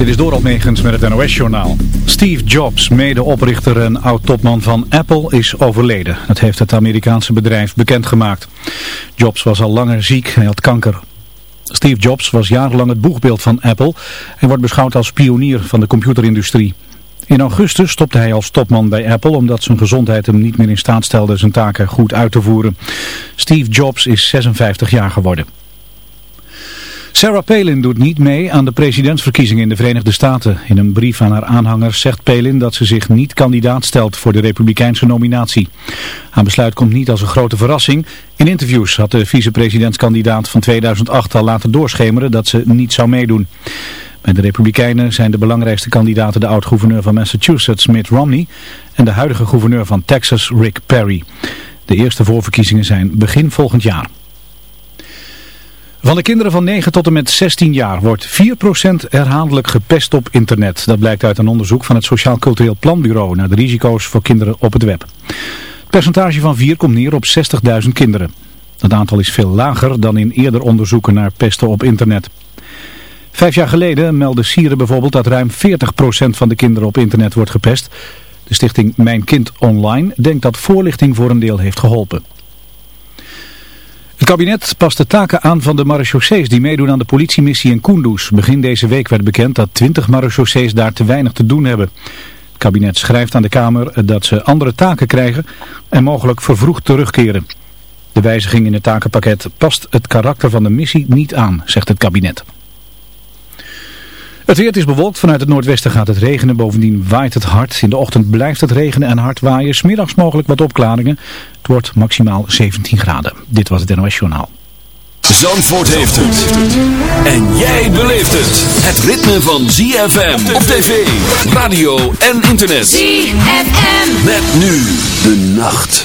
Dit is Doral Megens met het NOS-journaal. Steve Jobs, medeoprichter en oud-topman van Apple, is overleden. Dat heeft het Amerikaanse bedrijf bekendgemaakt. Jobs was al langer ziek en had kanker. Steve Jobs was jarenlang het boegbeeld van Apple en wordt beschouwd als pionier van de computerindustrie. In augustus stopte hij als topman bij Apple omdat zijn gezondheid hem niet meer in staat stelde zijn taken goed uit te voeren. Steve Jobs is 56 jaar geworden. Sarah Palin doet niet mee aan de presidentsverkiezingen in de Verenigde Staten. In een brief aan haar aanhangers zegt Palin dat ze zich niet kandidaat stelt voor de republikeinse nominatie. Haar besluit komt niet als een grote verrassing. In interviews had de vicepresidentskandidaat van 2008 al laten doorschemeren dat ze niet zou meedoen. Bij de Republikeinen zijn de belangrijkste kandidaten de oud-gouverneur van Massachusetts Mitt Romney en de huidige gouverneur van Texas Rick Perry. De eerste voorverkiezingen zijn begin volgend jaar. Van de kinderen van 9 tot en met 16 jaar wordt 4% herhaaldelijk gepest op internet. Dat blijkt uit een onderzoek van het Sociaal Cultureel Planbureau naar de risico's voor kinderen op het web. Het percentage van 4 komt neer op 60.000 kinderen. Dat aantal is veel lager dan in eerder onderzoeken naar pesten op internet. Vijf jaar geleden meldde Sieren bijvoorbeeld dat ruim 40% van de kinderen op internet wordt gepest. De stichting Mijn Kind Online denkt dat voorlichting voor een deel heeft geholpen. Het kabinet past de taken aan van de marechaussees die meedoen aan de politiemissie in Kunduz. Begin deze week werd bekend dat 20 marechaussees daar te weinig te doen hebben. Het kabinet schrijft aan de Kamer dat ze andere taken krijgen en mogelijk vervroegd terugkeren. De wijziging in het takenpakket past het karakter van de missie niet aan, zegt het kabinet. Het weer is bewolkt. Vanuit het noordwesten gaat het regenen. Bovendien waait het hard. In de ochtend blijft het regenen en hard waaien. Smiddags mogelijk wat opklaringen. Het wordt maximaal 17 graden. Dit was het NOS Journaal. Zandvoort heeft het. En jij beleeft het. Het ritme van ZFM op tv, radio en internet. ZFM. Met nu de nacht.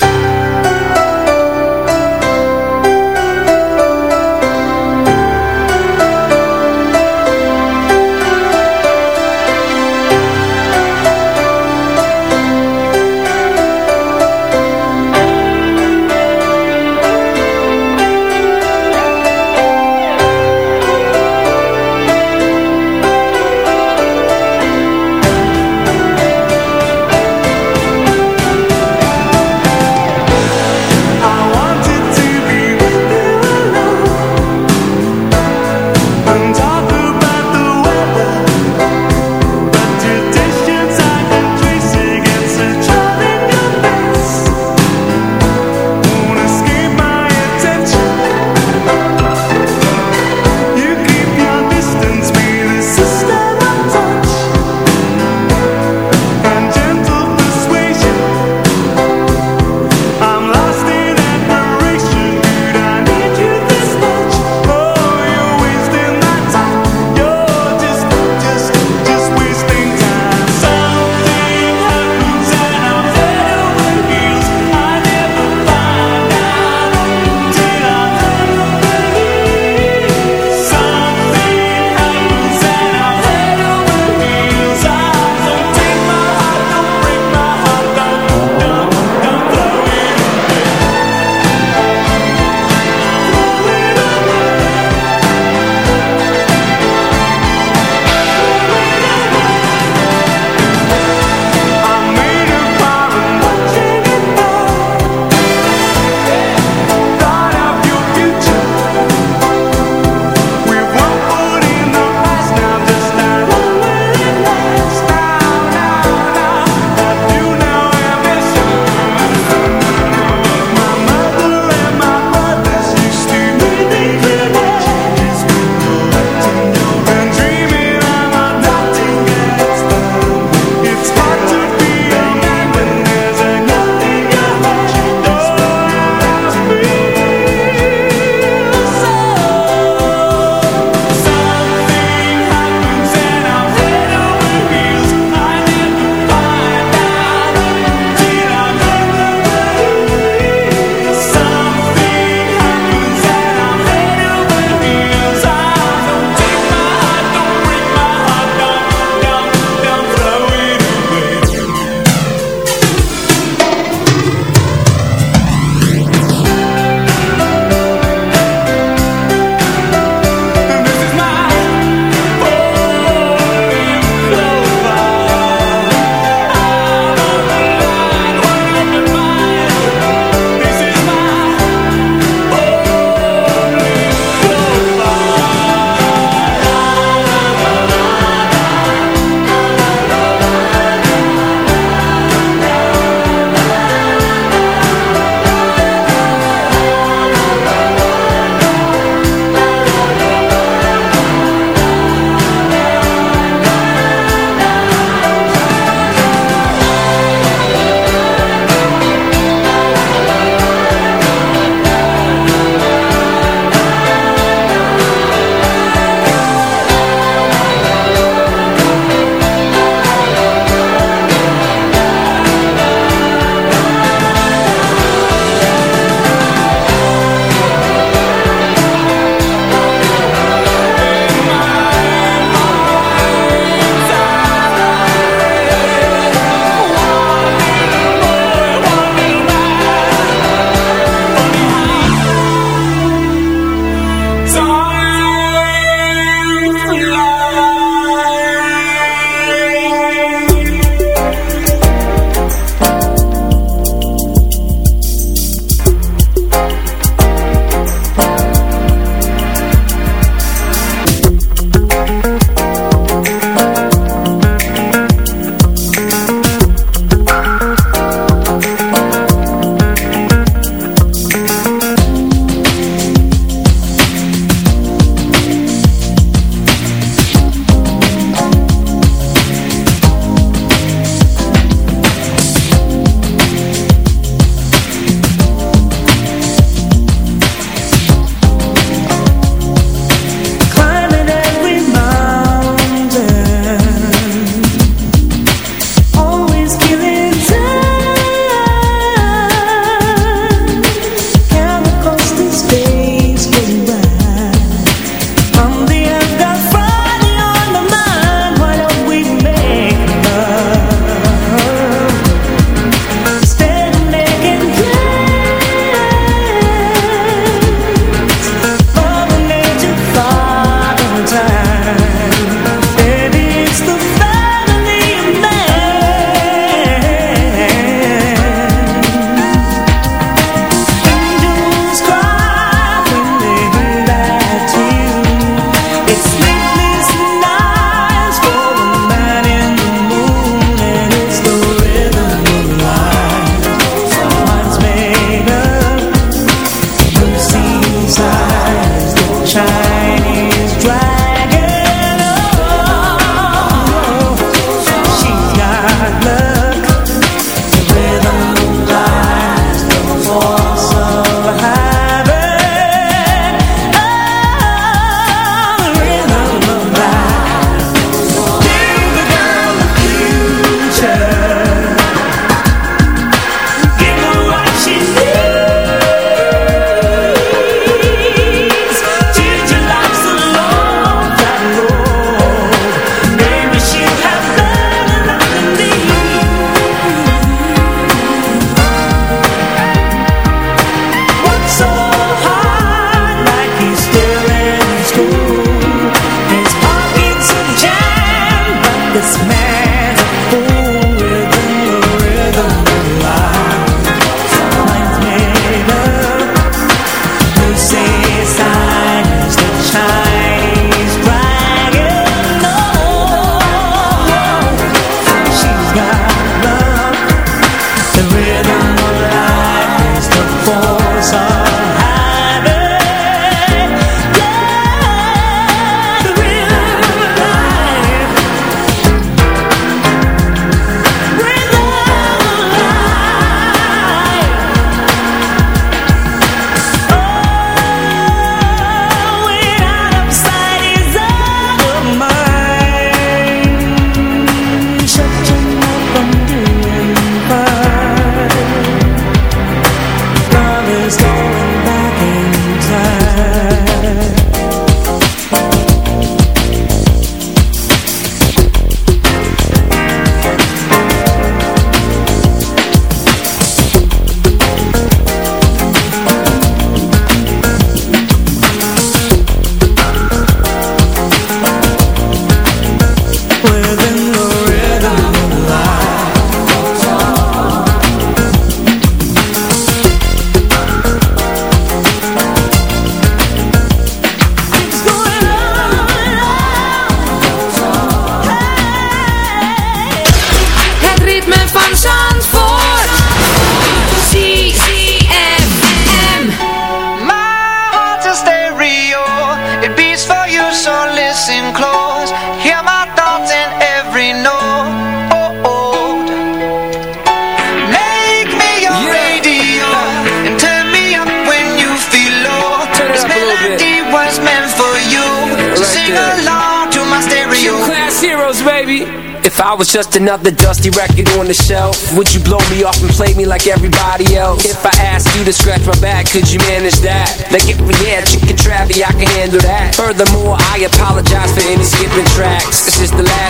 Another dusty record on the shelf Would you blow me off and play me like everybody else? If I asked you to scratch my back, could you manage that? Like if we had check it Travie, I can handle that Furthermore, I apologize for any skipping tracks This is the last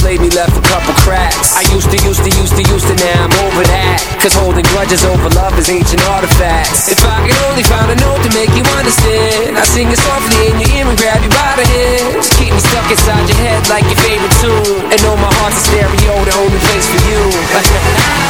played me left a couple cracks. I used to, used to, used to, used to, now I'm over that. Cause holding grudges over love is ancient artifacts. If I could only find a note to make you understand I sing it softly in your ear and grab you by the hands Keep me stuck inside your head like your favorite tune. And know my heart's a stereo, the only place for you.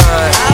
Stereo.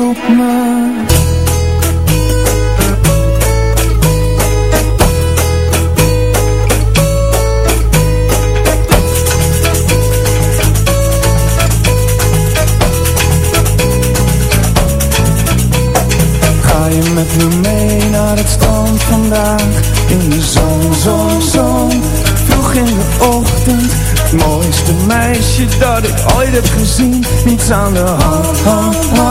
唱得好，好，好。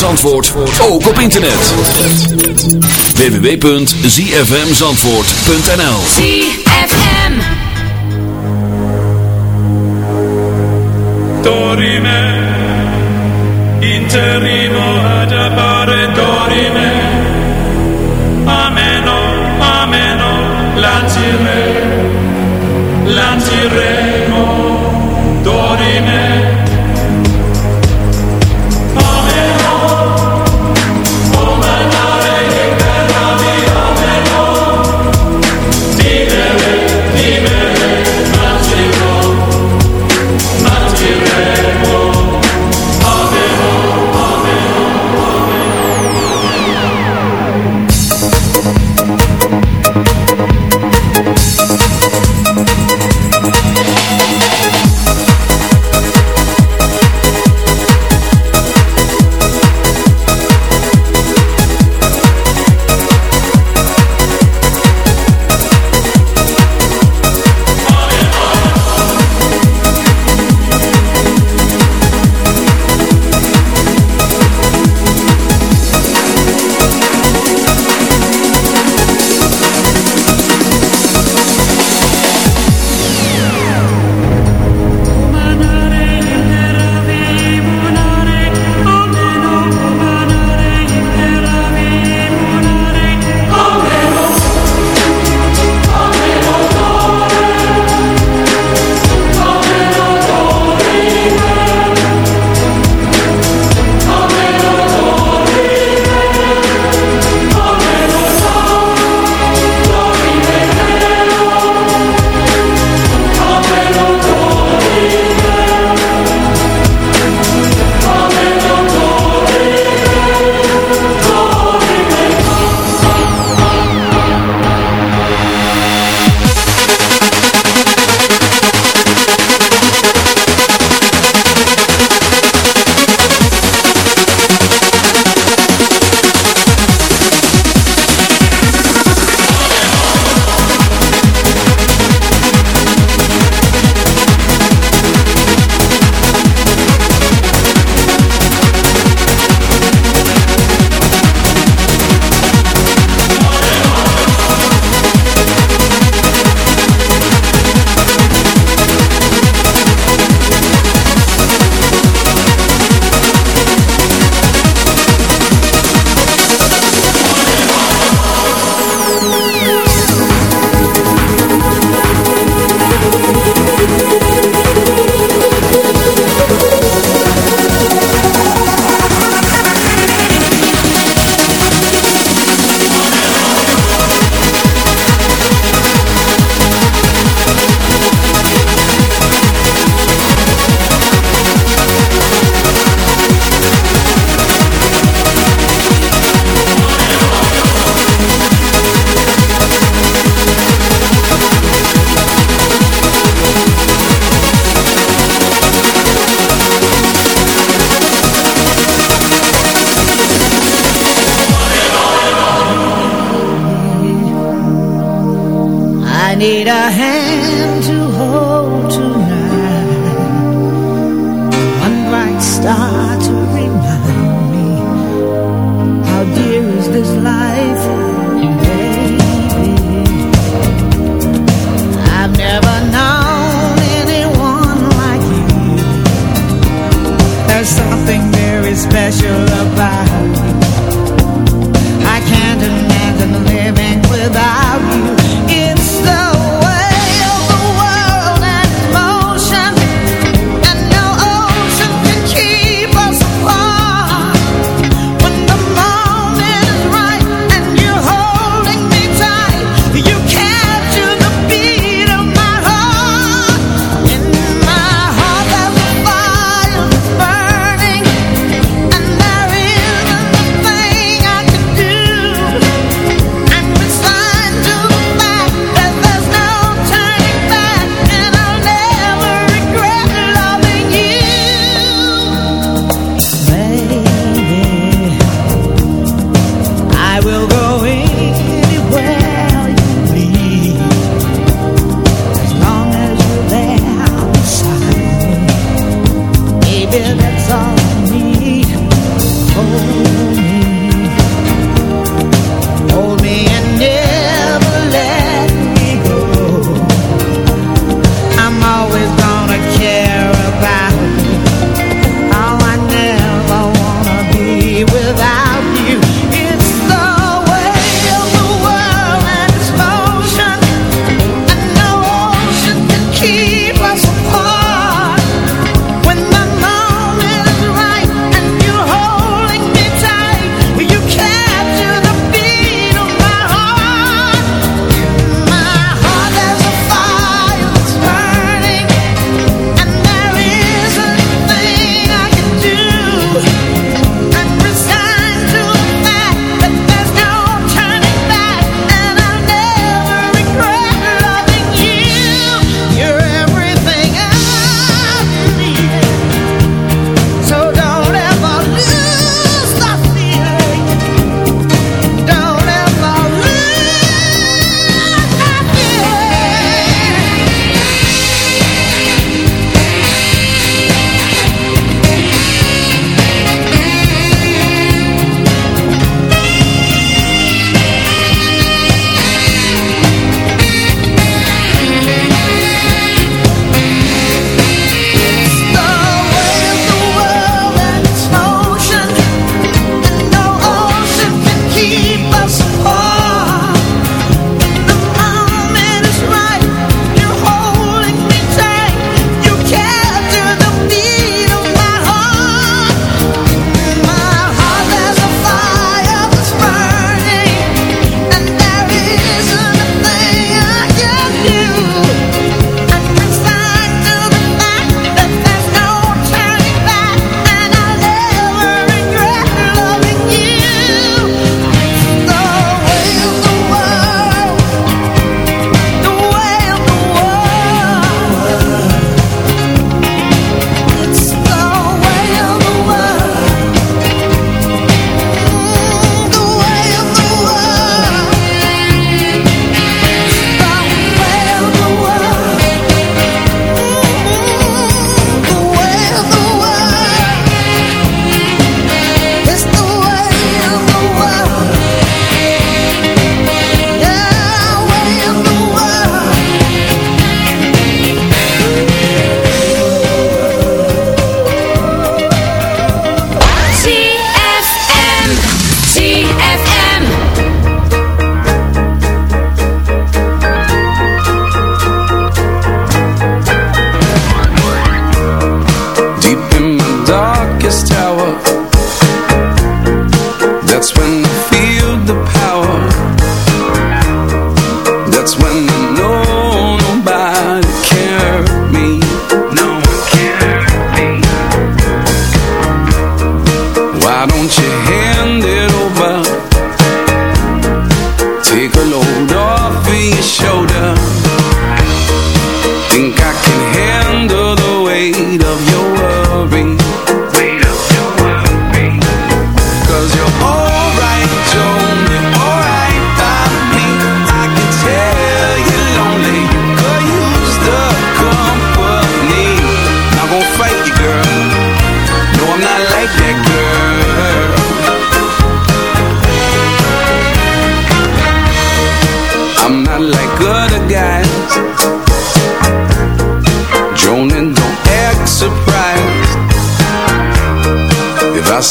Zandvoort ook op internet. www.zfmzandvoort.nl ZFM Dorime Interimo ad appare Dorime Ameno, ameno Latire, latire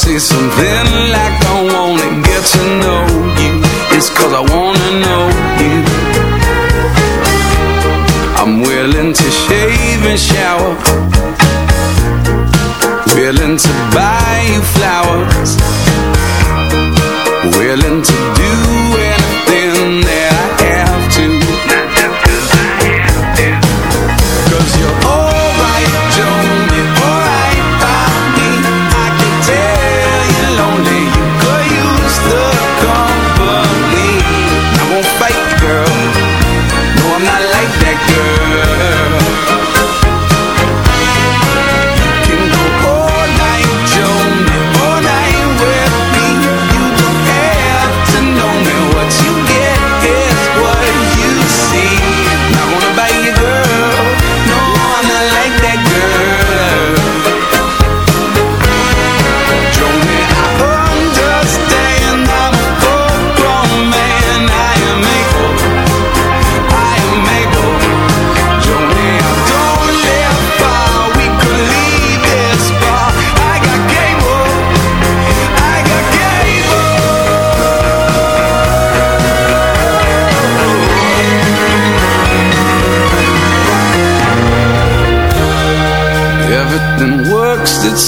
see something like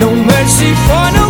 No mercy for no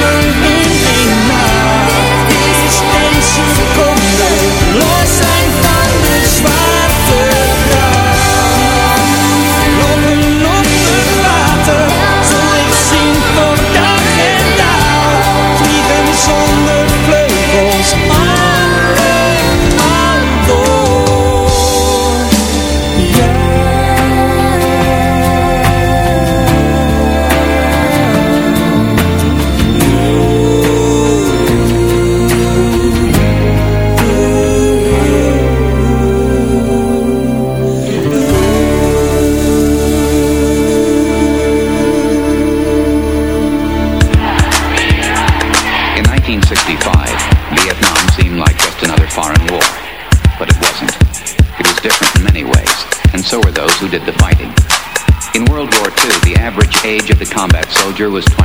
seizoenen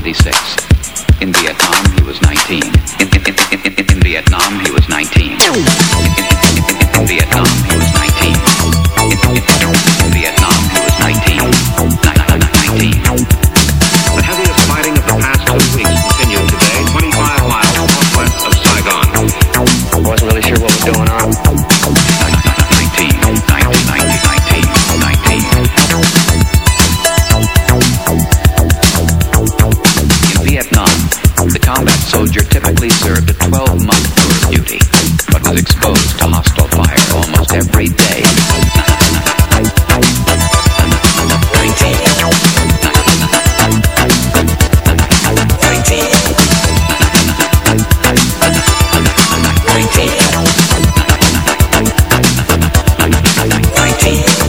1976. 19.